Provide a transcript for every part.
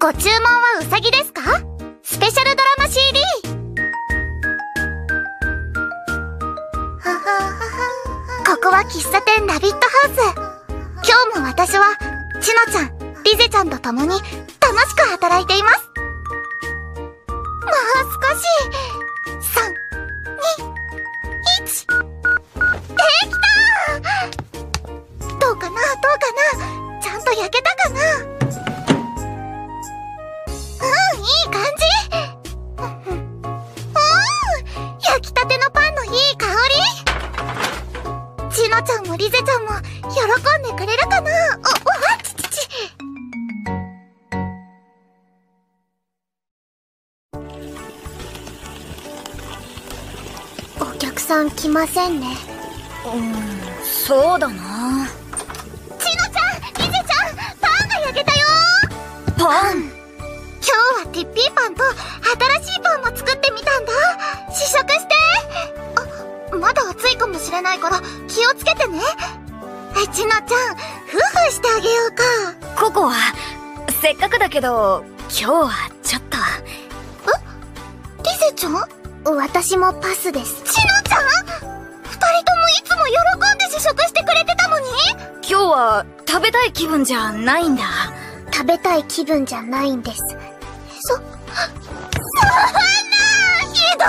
ご注文はうさぎですか？スペシャルドラマ CD! ここは喫茶店ラビットハウス。今日も私は、ちのちゃん、リゼちゃんと共に楽しく働いています。もう少し。3、2、1。できたどうかな？どうかな？ちゃんと焼けたかな？ませんね。うんそうだな。ちのちゃんリゼちゃんパンが焼けたよ。パン？今日はティッピーパンと新しいパンも作ってみたんだ。試食して。あまだ熱いかもしれないから気をつけてね。えちのちゃんフーフーしてあげようか。ココはせっかくだけど今日はちょっと。リゼちゃん？私もパスです。ちの食してくれてたのに？今日は食べたい気分じゃないんだ。食べたい気分じゃないんです。そ、そんなひどい！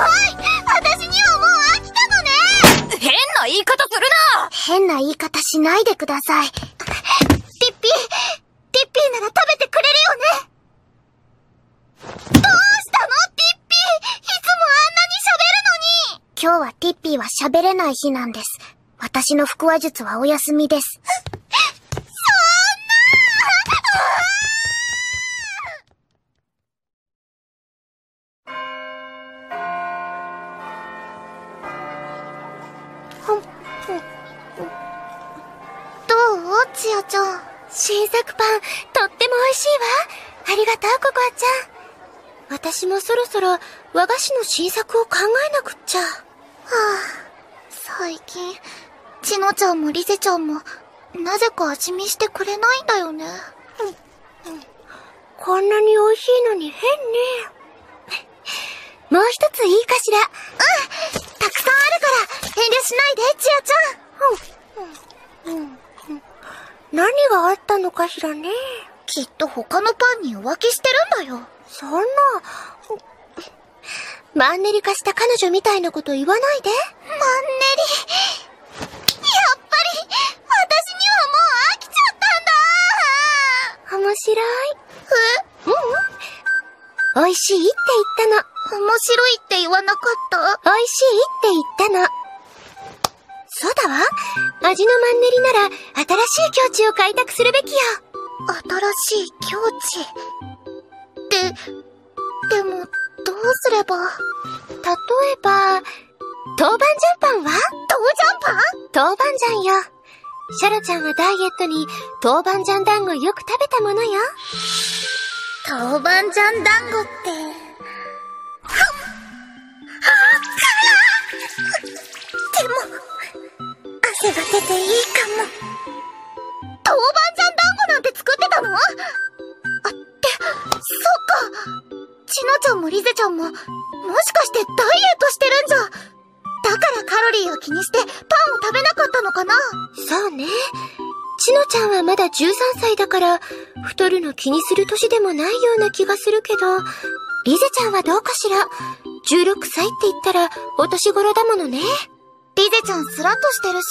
私にはもう飽きたのね！変な言い方するな！変な言い方しないでください。ティッピー、ティッピーなら食べてくれるよね！どうしたの？ティッピーいつもあんなに喋るのに！今日はティッピーは喋れない日なんです。私の腹話術はお休みです。そんなどうちあちゃん。新作パン、とっても美味しいわ。ありがとう、ココアちゃん。私もそろそろ和菓子の新作を考えなくっちゃ。はあ、最近、ちのちゃんもリゼちゃんも、なぜか味見してくれないんだよね。こんなに美味しいのに変ね。もう一ついいかしらうんたくさんあるから、遠慮しないで、ちあちゃん。うん、うん、うん。何があったのかしらね。きっと他のパンに浮気してるんだよ。そんな、マンネリ化した彼女みたいなこと言わないで。マンネリ。やっぱり、私にはもう飽きちゃったんだ面白い。えうん美味しいって言ったの。面白いって言わなかった？美味しいって言ったの。そうだわ。味のマンネリなら、新しい境地を開拓するべきよ。新しい境地？で、でも、どうすれば？例えば、豆板醤パンは？豆醤？パン豆板醤よ。シャロちゃんはダイエットに豆板醤団子よく食べたものよ。豆板醤団子って。でも、汗が出ていいかも。豆板醤団子なんて作ってたの？あ、って、そっか。ちのちゃんもリゼちゃんも、もしかしてダイエットしてるんじゃ。だからカロリーを気にしてパンを食べなかったのかな？そうね。ちのちゃんはまだ13歳だから、太るの気にする年でもないような気がするけど、リゼちゃんはどうかしら ?16 歳って言ったら、お年頃だものね。リゼちゃんスラッとしてるし、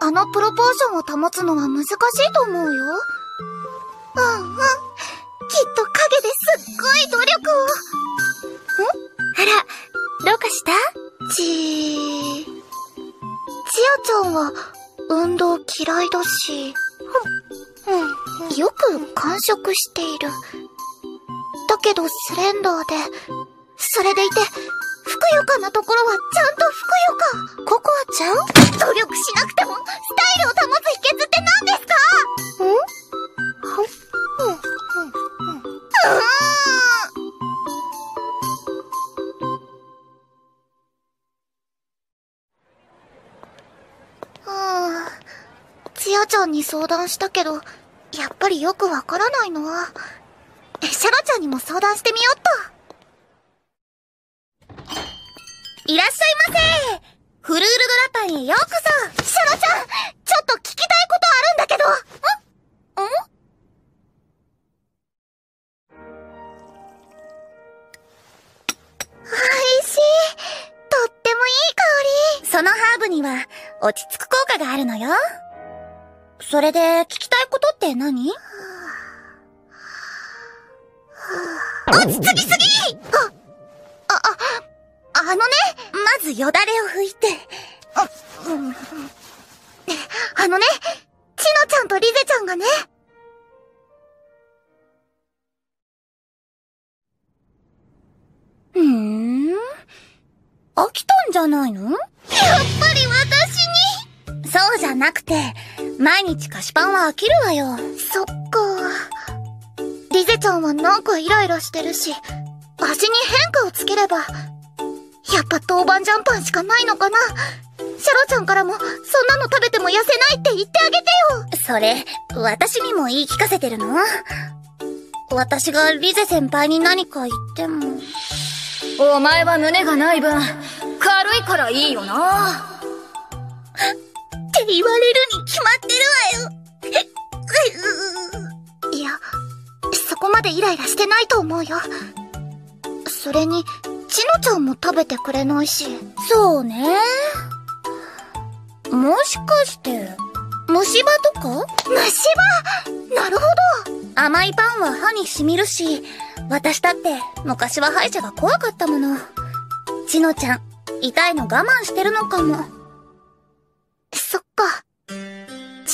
あのプロポーションを保つのは難しいと思うよ。うんうん。きっと影ですっごい努力を。ん？あら、どうかした？ちー。ちあちゃんは、運動嫌いだし、うん、よく完食している。だけどスレンダーで、それでいて、ふくよかなところはちゃんとふくよか。ココアちゃん努力しなくても、スタイルを保つ秘訣って何？ちあちゃんに相談したけど、やっぱりよくわからないのは。シシャロちゃんにも相談してみよっと。いらっしゃいませフルールドラパンへようこそシャロちゃん、ちょっと聞きたいことあるんだけどん？ん？おいしいとってもいい香りそのハーブには落ち着く効果があるのよ。それで聞きたいことって何？落ち着きすぎあ、あ、あ、のね、まずよだれを拭いて。あ、うん、あのね、ちのちゃんとリゼちゃんがね。ふーん？飽きたんじゃないの？やっぱり私に？そうじゃなくて、毎日菓子パンは飽きるわよ。そっか。リゼちゃんはなんかイライラしてるし、味に変化をつければ。やっぱ豆板醤パンしかないのかなシャロちゃんからも、そんなの食べても痩せないって言ってあげてよそれ、私にも言い聞かせてるの？私がリゼ先輩に何か言っても。お前は胸がない分、軽いからいいよな。って言われるに決まってるわよ。いや、そこまでイライラしてないと思うよ。それに、ちのちゃんも食べてくれないし。そうね。もしかして、虫歯とか？虫歯？なるほど甘いパンは歯に染みるし、私だって昔は歯医者が怖かったもの。ちのちゃん、痛いの我慢してるのかも。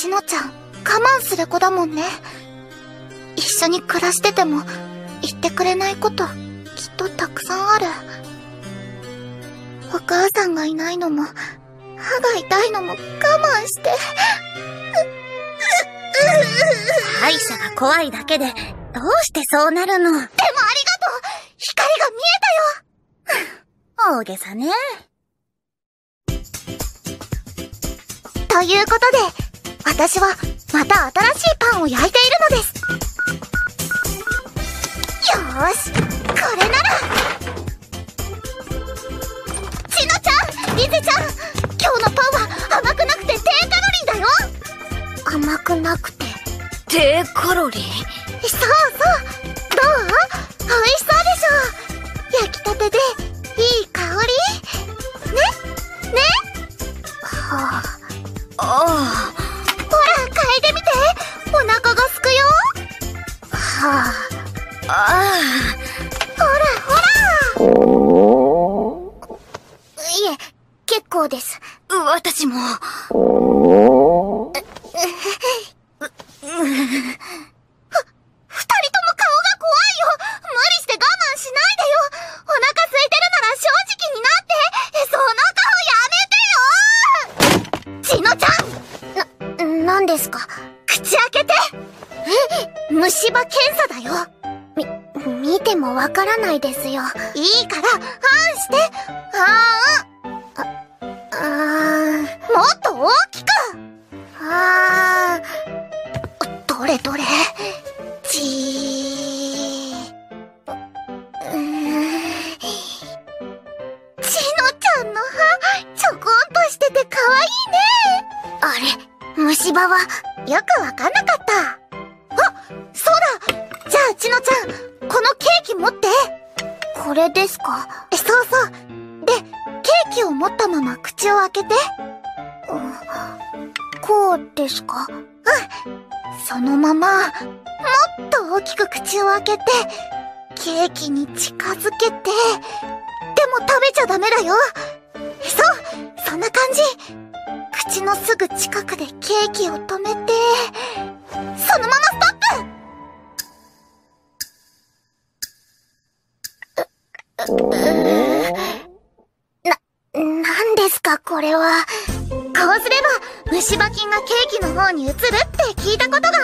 ちのちゃん、我慢する子だもんね。一緒に暮らしてても、言ってくれないこと、きっとたくさんある。お母さんがいないのも、歯が痛いのも我慢して。歯医者が怖いだけで、どうしてそうなるの？でもありがとう光が見えたよ大げさね。ということで、私はまた新しいパンを焼いているのです。よし、これならちのちゃん、リゼちゃん、今日のパンは甘くなくて低カロリーだよ甘くなくて？低カロリー？あああ。ほらほらいえ結構です私も。もわからないですよ。いいから、あんしてあーんあ、あもっと大きくあーどれどれじー。うーん。ちゃんの歯、ちょこんとしててかわいいね。あれ、虫歯は、よくわかんなかった。あ、そうだじゃあ、ちのちゃん、このケーキ持って。これですか？そうそう。で、ケーキを持ったまま口を開けて。こうですか？うん。そのまま、もっと大きく口を開けて、ケーキに近づけて、でも食べちゃダメだよ。そう、そんな感じ。口のすぐ近くでケーキを止めて、そのままストップな、なんですかこれは。こうすれば、虫歯菌がケーキの方に移るって聞いたことがあるの。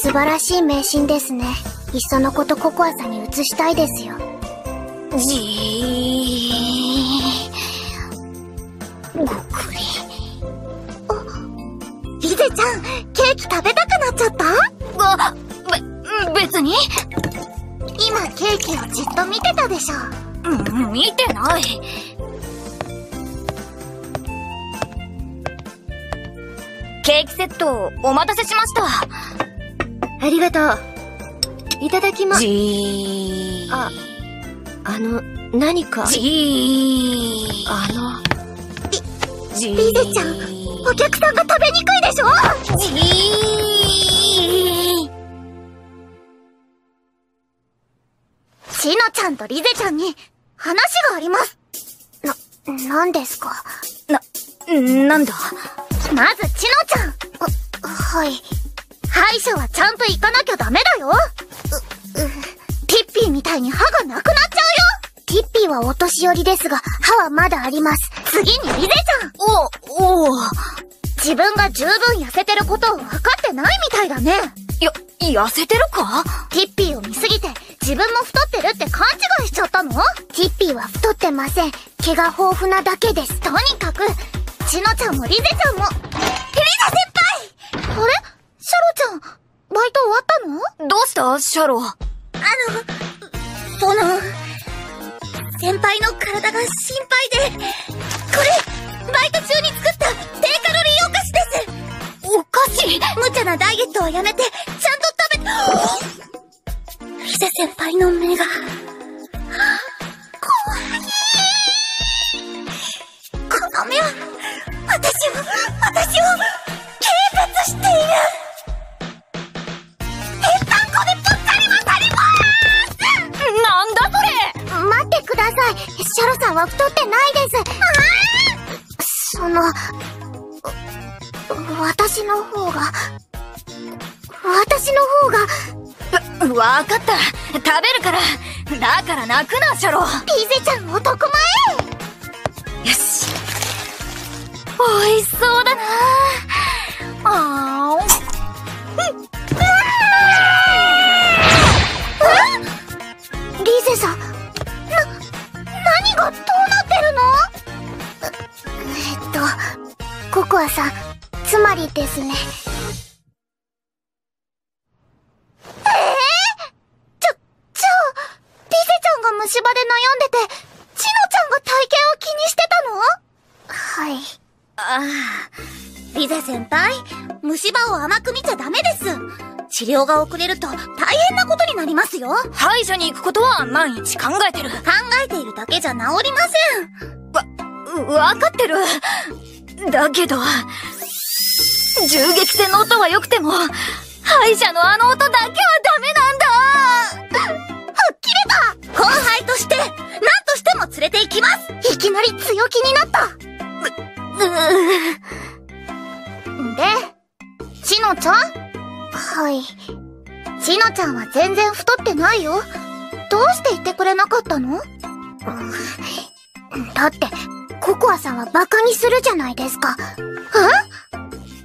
素晴らしい迷信ですね。いっそのことココアさんに移したいですよ。じー。ごくり。リゼちゃん、ケーキ食べたくなっちゃった？あ、べ、別にケーキをじっと見てたでしょ。うん、見てない。ケーキセット、お待たせしました。ありがとう。いただきま、じー。あ、あの、何か、じー。あの、じー。リゼちゃんお客さんが食べにくいでしょ？じー。しのちゃんとリゼちゃんに話があります。な、何ですか？な、なんだ？まず、ちのちゃん。あ、はい。歯医者はちゃんと行かなきゃダメだよ。う、う、ピッピーみたいに歯がなくなっちゃうよ。ピッピーはお年寄りですが、歯はまだあります。次にリゼちゃん。お、お自分が十分痩せてることを分かってないみたいだね。や、痩せてるか？ティッピーってません。毛が豊富なだけです。とにかく、ちのちゃんもリゼちゃんも、リゼ先輩あれ？シャロちゃん、バイト終わったの？どうした？シャロ。あの、その、先輩の体が心配で、これ、バイト中に作った低カロリーお菓子ですおかしい。無茶なダイエットをやめて、ちゃんと食べ、リゼ先輩の目が、この目は、私を、私を、警察している。ぺったんこでぶっかり渡りますなんだそれ待ってください。シャロさんは太ってないです。その、私の方が、私の方が、わかった。食べるから。だから泣くな、シャロ。リゼちゃん男前よし。美味しそうだな。あリゼさん、な、何がどうなってるの？えっと、ココアさん、つまりですね。ええちょ、じゃあ、リゼちゃんが虫歯で悩んでて、あリゼ先輩、虫歯を甘く見ちゃダメです。治療が遅れると大変なことになりますよ。考歯医者に行くことは毎日考えてる。えているだけじゃ治りません。うわかってる。だけど、銃撃戦の音は良くても、歯医者のあの音だけはダメなんだ吹っ切れた後輩として、何としても連れて行きますいきなり強気にはい。ちのちゃんは全然太ってないよ。どうして言ってくれなかったの？だって、ココアさんはバカにするじゃないですか。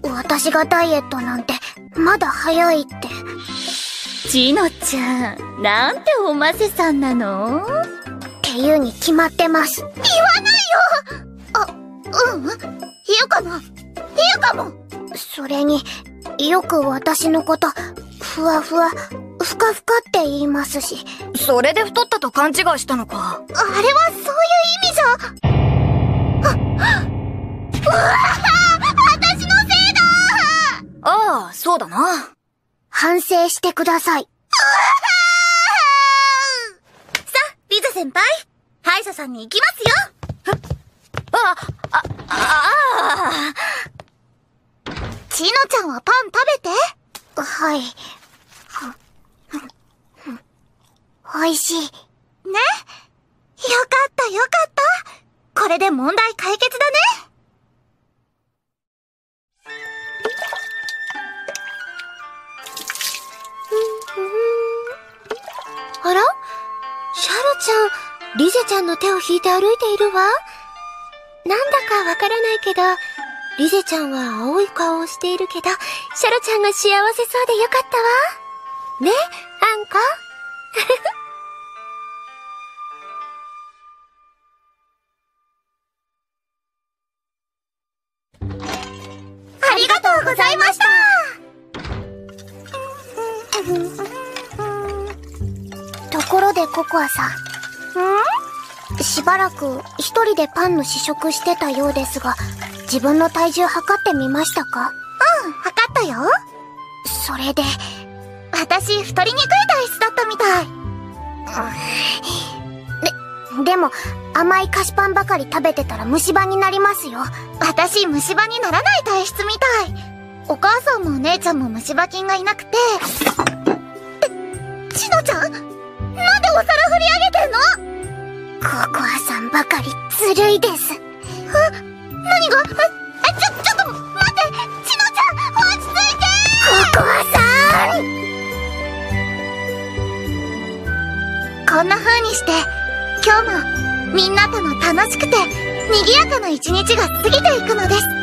え？私がダイエットなんて、まだ早いって。ちのちゃん、なんておませさんなの？っていうに決まってます。言わないよあ、うん？言うかな言うかもそれに、よく私のこと、ふわふわ、ふかふかって言いますし。それで太ったと勘違いしたのか。あれはそういう意味じゃ。あ、うわ私のせいだああ、そうだな。反省してください。さあ、リザ先輩。歯医者さんに行きますよあ、あ、あちのちゃんはパン食べて。はい。おいしい。ね？よかったよかった。これで問題解決だね。あら？シャロちゃん、リゼちゃんの手を引いて歩いているわ。なんだかわからないけど、リゼちゃんは青い顔をしているけど、シャロちゃんが幸せそうでよかったわ。ね、あんこ？ありがとうございましたとところでココアさん。ん？しばらく一人でパンの試食してたようですが、自分の体重測ってみましたか？うん、測ったよ。それで、私太りにくい体質だったみたい。で、でも、甘い菓子パンばかり食べてたら虫歯になりますよ。私虫歯にならない体質みたい。お母さんもお姉ちゃんも虫歯菌がいなくて、え、ちのちゃん？なんでお皿振り上げてんの？ココアさんばかりずるいです。あ、何が？え、ちょ、ちょっと待ってちのちゃん落ち着いて。ココアさん。こんな風にして、今日もみんなとの楽しくて賑やかな一日が過ぎていくのです。